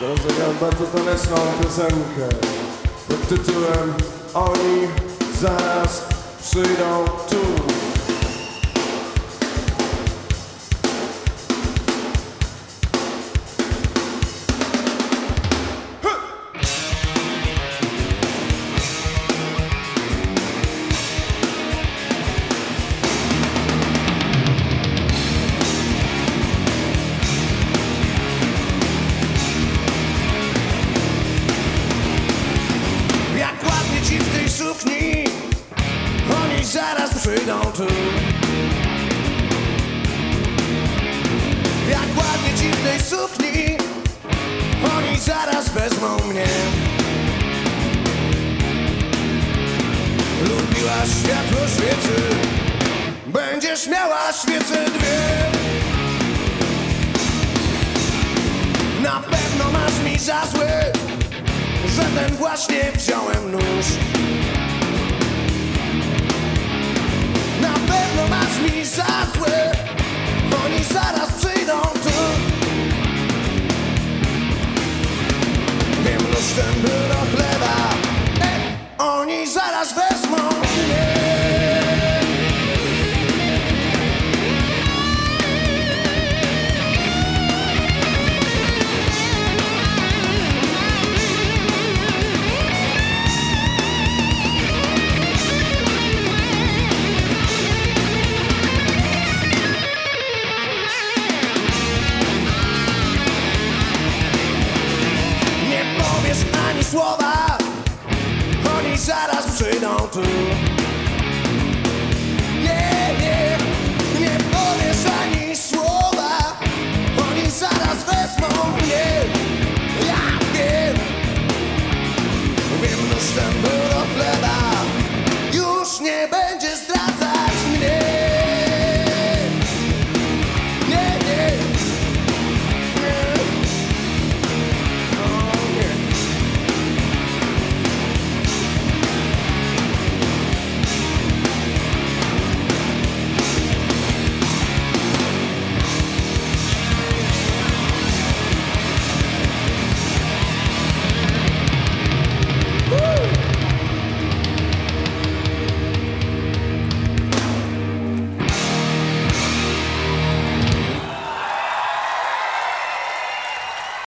Zagram bardzo taneczną piosenkę pod tytułem Oni zaraz przyjdą tu. Jak ładnie ci w tej sukni Oni zaraz wezmą mnie. Lubiłaś światło świecy Będziesz miała świece dwie. Na pewno masz mi za złe że ten właśnie wziąłem nóż Zaraz przyjdą tu. Nie, nie Nie powiesz ani słowa Oni zaraz wezmą mnie. Ja wiem Wiem, nóż ten był Już nie będzie